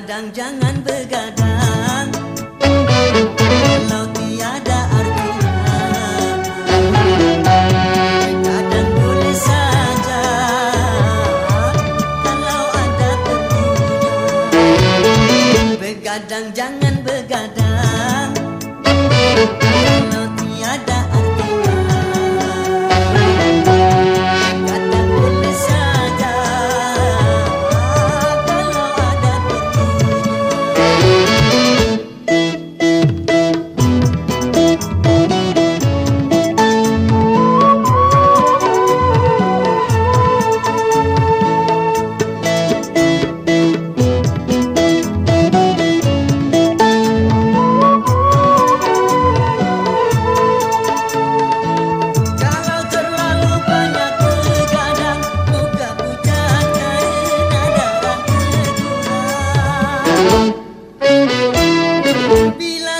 begadang jangan begadang kalau tiada artinya begadang boleh saja. Kalau ada tentunya begadang jangan